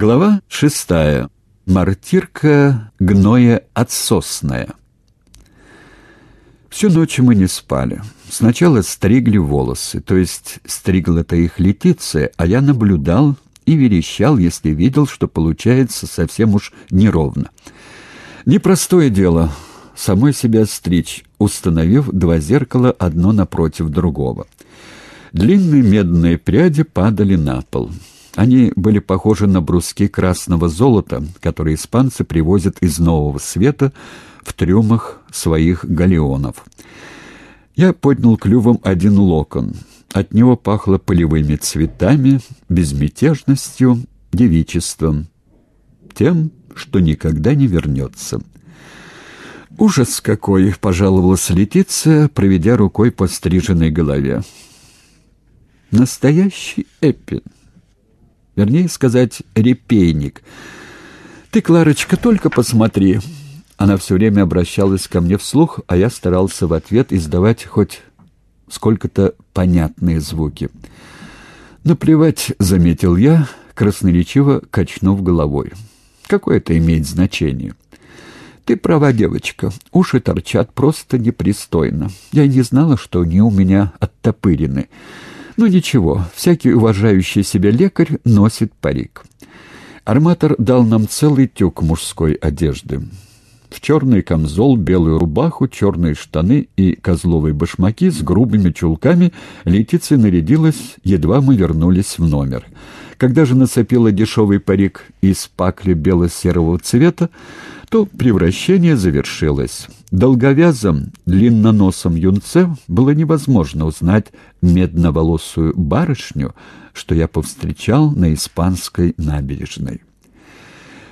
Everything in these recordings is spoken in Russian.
Глава шестая. Мартирка гноя отсосная. Всю ночь мы не спали. Сначала стригли волосы, то есть стригла-то их Летиция, а я наблюдал и верещал, если видел, что получается совсем уж неровно. Непростое дело самой себя стричь, установив два зеркала одно напротив другого. Длинные медные пряди падали на пол. Они были похожи на бруски красного золота, которые испанцы привозят из Нового Света в трюмах своих галеонов. Я поднял клювом один локон. От него пахло полевыми цветами, безмятежностью, девичеством. Тем, что никогда не вернется. «Ужас какой!» — пожаловалась Летиция, проведя рукой по стриженной голове. «Настоящий Эппин!» Вернее сказать, репейник. «Ты, Кларочка, только посмотри!» Она все время обращалась ко мне вслух, а я старался в ответ издавать хоть сколько-то понятные звуки. «Наплевать», — заметил я, красноречиво качнув головой. «Какое это имеет значение?» «Ты права, девочка. Уши торчат просто непристойно. Я не знала, что они у меня оттопырены». Ну ничего, всякий уважающий себя лекарь носит парик. Арматор дал нам целый тюк мужской одежды. В черный камзол, белую рубаху, черные штаны и козловые башмаки с грубыми чулками Летиция нарядилась, едва мы вернулись в номер. Когда же нацепила дешевый парик из пакли бело-серого цвета, то превращение завершилось. Долговязом, длинноносом юнце было невозможно узнать медноволосую барышню, что я повстречал на испанской набережной.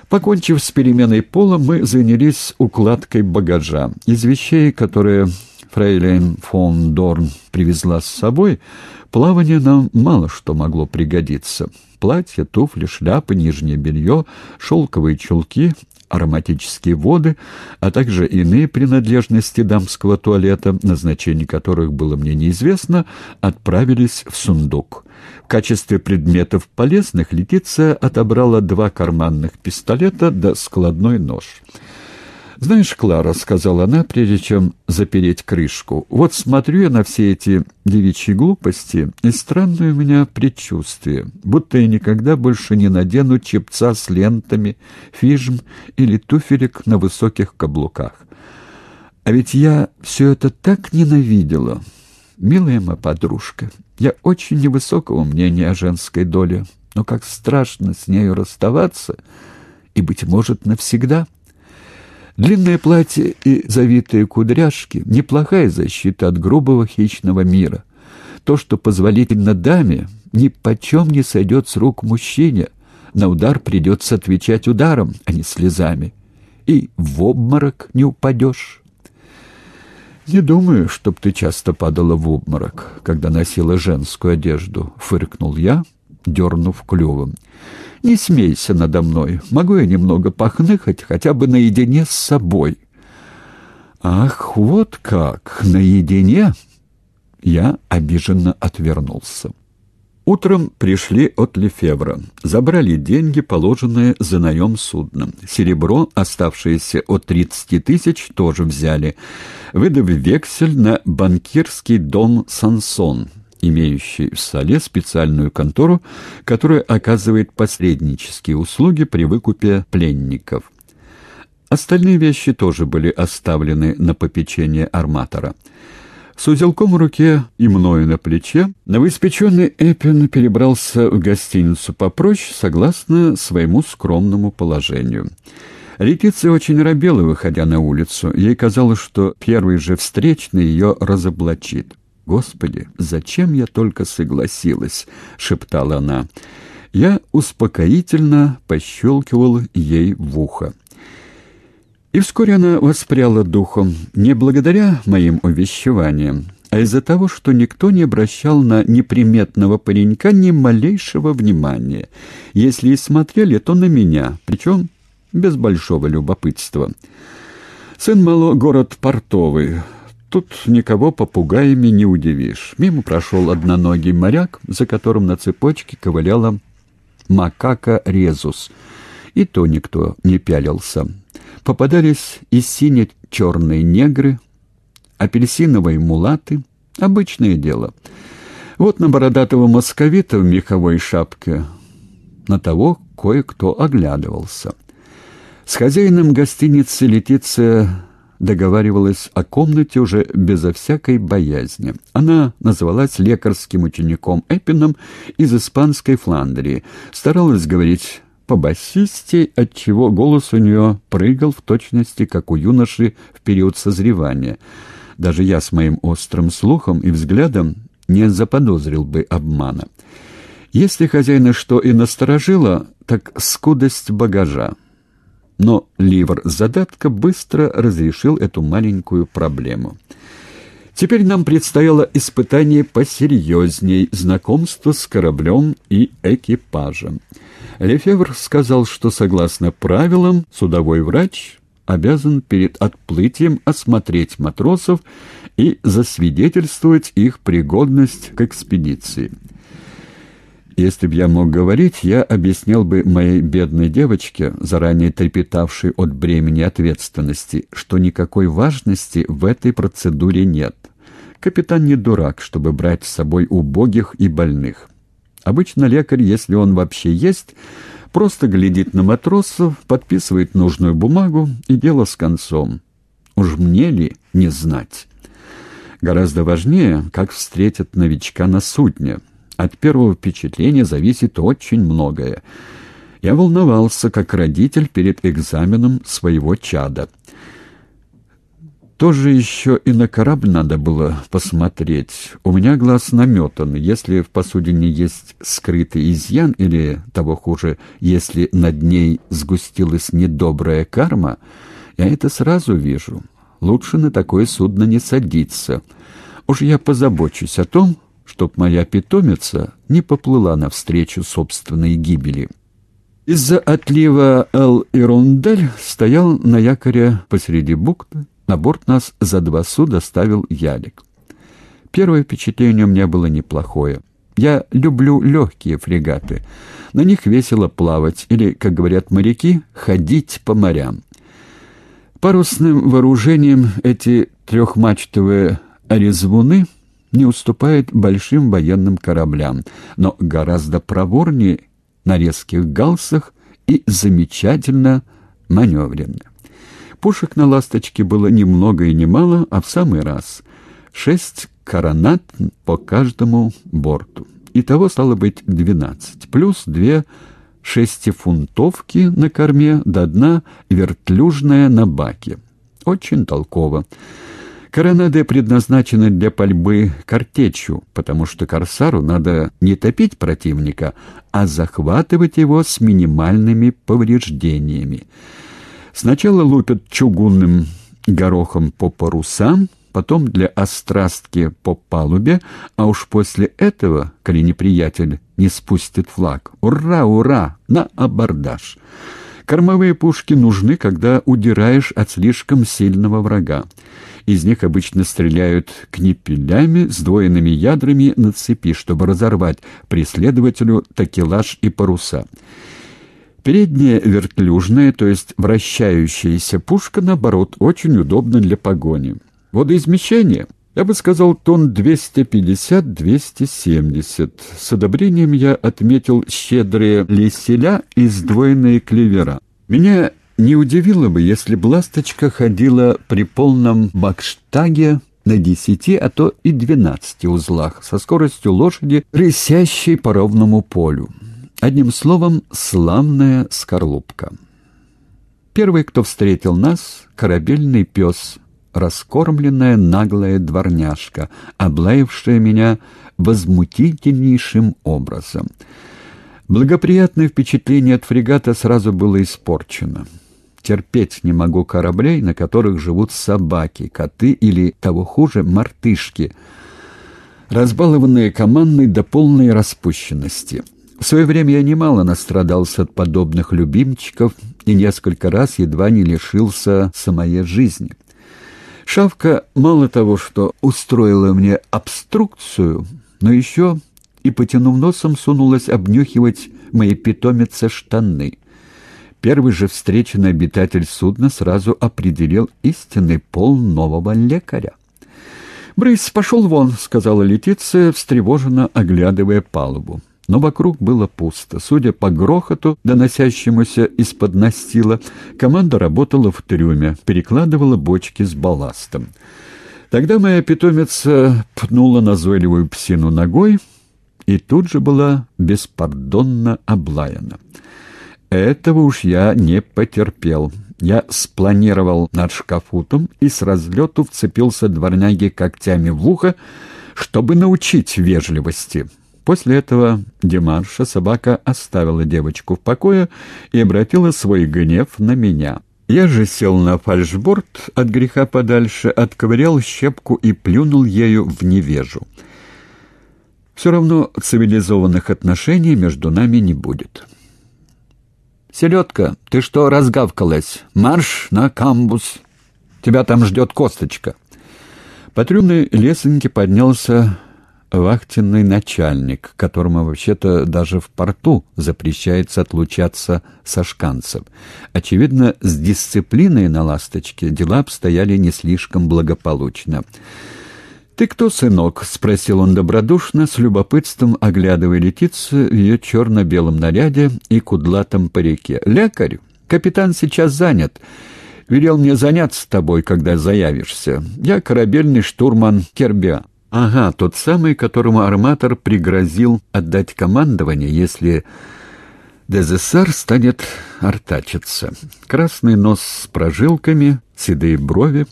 Покончив с переменой пола, мы занялись укладкой багажа. Из вещей, которые фрейлин фон Дорн привезла с собой, плавание нам мало что могло пригодиться. Платья, туфли, шляпы, нижнее белье, шелковые чулки, ароматические воды, а также иные принадлежности дамского туалета, назначение которых было мне неизвестно, отправились в сундук. В качестве предметов полезных Летиция отобрала два карманных пистолета да складной нож. «Знаешь, Клара», — сказала она, прежде чем запереть крышку, — «вот смотрю я на все эти девичьи глупости, и странное у меня предчувствие, будто я никогда больше не надену чепца с лентами, фижм или туфелек на высоких каблуках. А ведь я все это так ненавидела. Милая моя подружка, я очень невысокого мнения о женской доле, но как страшно с нею расставаться и, быть может, навсегда». Длинное платье и завитые кудряшки — неплохая защита от грубого хищного мира. То, что позволительно даме, ни почем не сойдет с рук мужчине. На удар придется отвечать ударом, а не слезами. И в обморок не упадешь. «Не думаю, чтоб ты часто падала в обморок, когда носила женскую одежду», — фыркнул я, дернув клювом. Не смейся надо мной. Могу я немного похныкать, хотя бы наедине с собой?» «Ах, вот как! Наедине?» Я обиженно отвернулся. Утром пришли от Лефевра. Забрали деньги, положенные за наем судна. Серебро, оставшееся от 30 тысяч, тоже взяли, выдав вексель на банкирский дом «Сансон», имеющий в Соле специальную контору, которая оказывает посреднические услуги при выкупе пленников. Остальные вещи тоже были оставлены на попечение арматора. С узелком в руке и мною на плече новоиспеченный Эппин перебрался в гостиницу попроще, согласно своему скромному положению. Летиция очень робела, выходя на улицу. Ей казалось, что первый же встречный ее разоблачит. «Господи, зачем я только согласилась?» — шептала она. Я успокоительно пощелкивал ей в ухо. И вскоре она воспряла духом, не благодаря моим увещеваниям, а из-за того, что никто не обращал на неприметного паренька ни малейшего внимания. Если и смотрели, то на меня, причем без большого любопытства. Сын Мало — город портовый, Тут никого попугаями не удивишь. Мимо прошел одноногий моряк, за которым на цепочке ковыляла макака резус. И то никто не пялился. Попадались и сине-черные негры, апельсиновые мулаты. Обычное дело. Вот на бородатого московита в меховой шапке на того кое-кто оглядывался. С хозяином гостиницы Летиция договаривалась о комнате уже безо всякой боязни. Она называлась лекарским учеником Эппином из испанской Фландрии, старалась говорить по-басисте, отчего голос у нее прыгал в точности, как у юноши в период созревания. Даже я с моим острым слухом и взглядом не заподозрил бы обмана. Если хозяина что и насторожило, так скудость багажа. Но ливр задатка быстро разрешил эту маленькую проблему. Теперь нам предстояло испытание посерьезней, знакомство с кораблем и экипажем. Лефевр сказал, что, согласно правилам, судовой врач обязан перед отплытием осмотреть матросов и засвидетельствовать их пригодность к экспедиции. Если б я мог говорить, я объяснял бы моей бедной девочке, заранее трепетавшей от бремени ответственности, что никакой важности в этой процедуре нет. Капитан не дурак, чтобы брать с собой убогих и больных. Обычно лекарь, если он вообще есть, просто глядит на матросов, подписывает нужную бумагу, и дело с концом. Уж мне ли не знать? Гораздо важнее, как встретят новичка на судне — от первого впечатления зависит очень многое. Я волновался, как родитель перед экзаменом своего чада. Тоже еще и на корабль надо было посмотреть. У меня глаз наметан. Если в посудине есть скрытый изъян, или, того хуже, если над ней сгустилась недобрая карма, я это сразу вижу. Лучше на такое судно не садиться. Уж я позабочусь о том, чтоб моя питомица не поплыла навстречу собственной гибели. Из-за отлива Эл-Ирондель стоял на якоре посреди бухты. На борт нас за два суда ставил ялик. Первое впечатление у меня было неплохое. Я люблю легкие фрегаты. На них весело плавать, или, как говорят моряки, ходить по морям. Парусным вооружением эти трехмачтовые резвуны — не уступает большим военным кораблям, но гораздо проворнее на резких галсах и замечательно маневренно. Пушек на «Ласточке» было ни много и ни мало, а в самый раз. Шесть коронат по каждому борту. Итого стало быть двенадцать, плюс две шестифунтовки на корме до дна вертлюжная на баке. Очень толково. Коронады предназначены для пальбы картечью, потому что корсару надо не топить противника, а захватывать его с минимальными повреждениями. Сначала лупят чугунным горохом по парусам, потом для острастки по палубе, а уж после этого, коли неприятель не спустит флаг, ура, ура, на абордаж. Кормовые пушки нужны, когда удираешь от слишком сильного врага. Из них обычно стреляют книпелями, сдвоенными ядрами на цепи, чтобы разорвать преследователю такелаж и паруса. Передняя вертлюжная, то есть вращающаяся пушка, наоборот, очень удобна для погони. Водоизмещение — я бы сказал, тонн 250-270. С одобрением я отметил щедрые леселя и сдвоенные клевера. Меня не удивило бы, если б «Ласточка» ходила при полном бакштаге на десяти, а то и двенадцати узлах, со скоростью лошади, рысящей по ровному полю. Одним словом, славная скорлупка. Первый, кто встретил нас, корабельный пес, раскормленная наглая дворняжка, облаявшая меня возмутительнейшим образом. Благоприятное впечатление от фрегата сразу было испорчено. Терпеть не могу кораблей, на которых живут собаки, коты или, того хуже, мартышки, разбалованные командой до полной распущенности. В свое время я немало настрадался от подобных любимчиков и несколько раз едва не лишился самой жизни. Шавка мало того, что устроила мне обструкцию, но еще и, потянув носом, сунулась обнюхивать моей питомице штаны. Первый же встреченный обитатель судна сразу определил истинный пол нового лекаря. «Брысь, пошел вон», — сказала Летиция, встревоженно оглядывая палубу. Но вокруг было пусто. Судя по грохоту, доносящемуся из-под настила, команда работала в трюме, перекладывала бочки с балластом. Тогда моя питомица пнула назойливую псину ногой и тут же была беспардонно облаяна. Этого уж я не потерпел. Я спланировал над шкафутом и с разлету вцепился дворняги когтями в ухо, чтобы научить вежливости. После этого Демарша собака оставила девочку в покое и обратила свой гнев на меня. Я же сел на фальшборд от греха подальше, отковырял щепку и плюнул ею в невежу. Все равно цивилизованных отношений между нами не будет. «Селедка, ты что разгавкалась? Марш на камбус! Тебя там ждет косточка!» По трюмной лесенке поднялся вахтенный начальник, которому вообще-то даже в порту запрещается отлучаться со шканцев. Очевидно, с дисциплиной на «Ласточке» дела обстояли не слишком благополучно. «Ты кто, сынок?» — спросил он добродушно, с любопытством оглядывая Летицию в ее черно-белом наряде и кудлатом парике. «Лекарь? Капитан сейчас занят. Велел мне заняться тобой, когда заявишься. Я корабельный штурман Кербиа». «Ага, тот самый, которому арматор пригрозил отдать командование, если ДЗСР станет артачиться. Красный нос с прожилками, седые брови,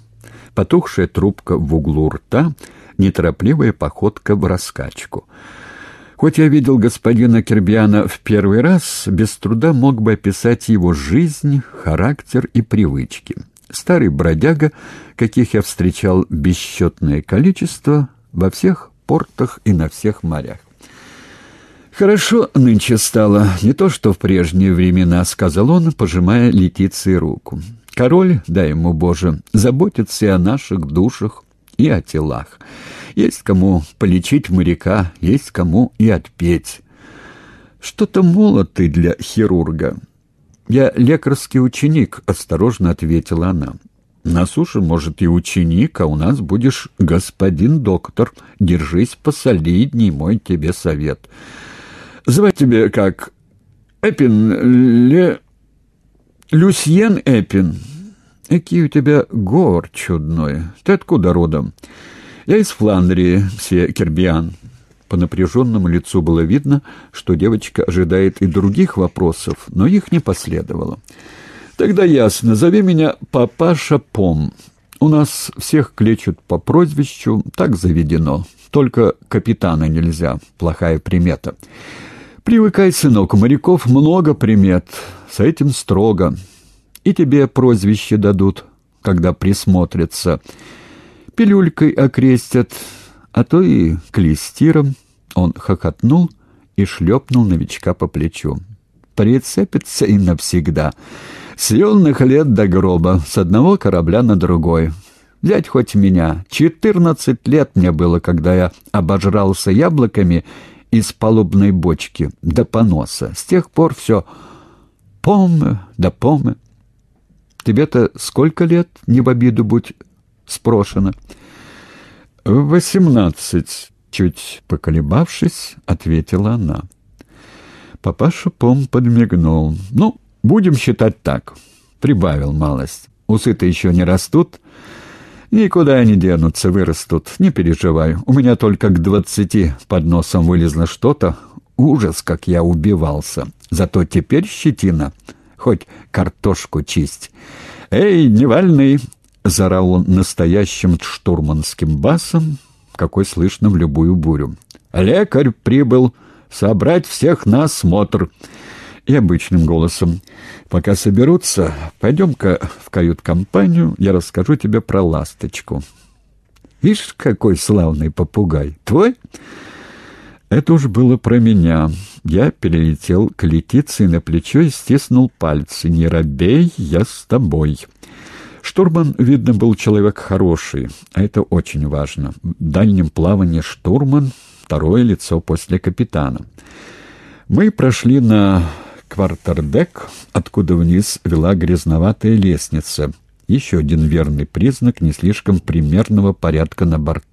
потухшая трубка в углу рта, неторопливая походка в раскачку. Хоть я видел господина Кербиана в первый раз, без труда мог бы описать его жизнь, характер и привычки. Старый бродяга, каких я встречал бесчетное количество, во всех портах и на всех морях. «Хорошо нынче стало, не то что в прежние времена», — сказал он, пожимая Летиции руку. «Король, дай ему Боже, заботится и о наших душах, и о телах. Есть кому полечить моряка, есть кому и отпеть. Что-то молод ты для хирурга». «Я лекарский ученик», — осторожно ответила она. На суше, может, и ученик, а у нас будешь господин доктор. Держись посолидней, мой тебе совет. Звать тебе как? Эпин, Ле... Люсьен Эпин. Какие у тебя гор чудной. Ты откуда родом? Я из Фландрии, все Кербиан. По напряженному лицу было видно, что девочка ожидает и других вопросов, но их не последовало. Тогда ясно. Зови меня папаша Пом. У нас всех клечут по прозвищу, так заведено. Только капитана нельзя, плохая примета. Привыкай, сынок, у моряков много примет, с этим строго. И тебе прозвище дадут, когда присмотрятся. Пилюлькой окрестят, а то и клестиром. Он хохотнул и шлепнул новичка по плечу. Прицепится и навсегда. С юных лет до гроба, с одного корабля на другой. Взять хоть меня. Четырнадцать лет мне было, когда я обожрался яблоками из палубной бочки до поноса. С тех пор все помы да помы. Тебе-то сколько лет, не в обиду будь спрошено? «Восемнадцать», — чуть поколебавшись, ответила она. Папаша Пом подмигнул. «Ну, Будем считать так. Прибавил малость. Усы-то еще не растут. Никуда не денутся, вырастут. Не переживай. У меня только к двадцати под носом вылезло что-то. Ужас, как я убивался. Зато теперь щетина. Хоть картошку чисть. «Эй, невальный!» — зарал он настоящим штурманским басом, какой слышно в любую бурю. «Лекарь прибыл собрать всех на осмотр» и обычным голосом. «Пока соберутся, пойдем-ка в кают-компанию, я расскажу тебе про ласточку». «Видишь, какой славный попугай! Твой?» Это уж было про меня. Я перелетел к Летиции на плечо и стиснул пальцы. «Не робей, я с тобой». Штурман, видно, был человек хороший, а это очень важно. В дальнем плавании штурман — второе лицо после капитана. Мы прошли на квартердек, откуда вниз вела грязноватая лестница. Еще один верный признак не слишком примерного порядка на борту.